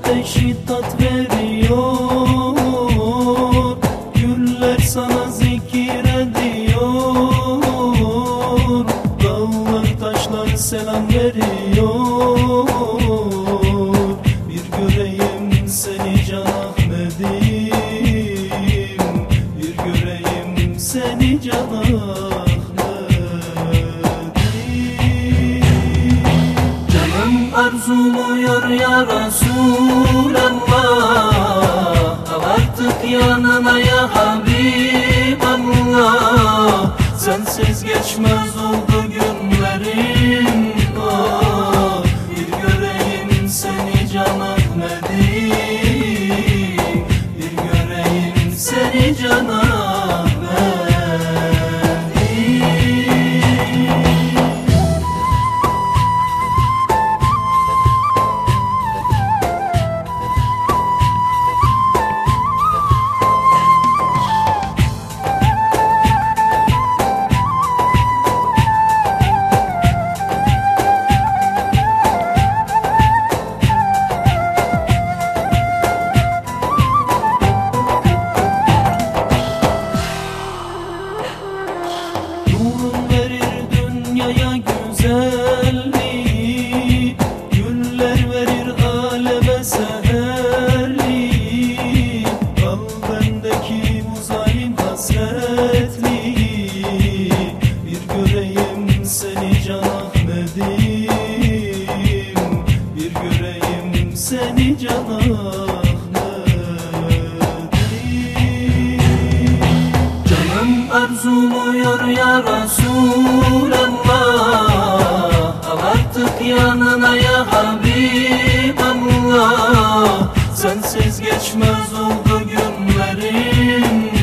te și tot suluyor ya Resulallah Artık yanına ya Habiballah Sensiz geçmez olur Resulallah Artık yanına ya Habiballah Sensiz geçmez oldu günlerim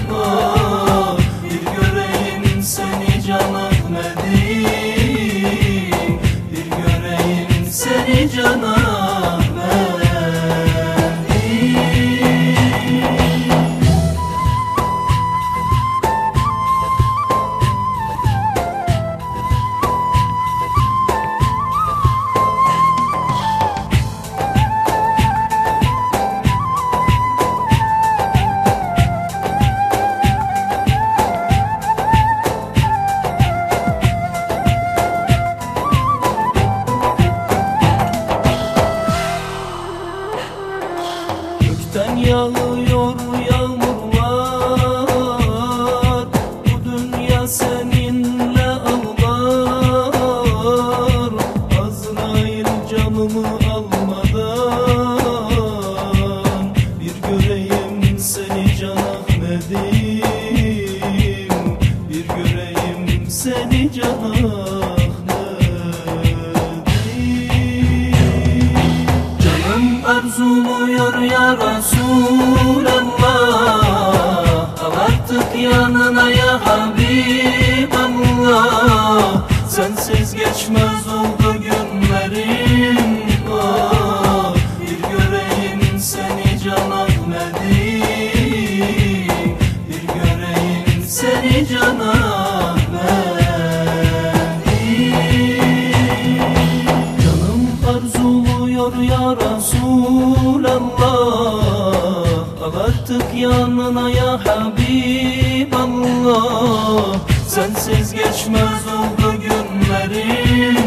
yansın artık yanına ya Habiballah Sensiz geçmez oldu Artık yanına ya Habiballah Sensiz geçmez oldu günlerim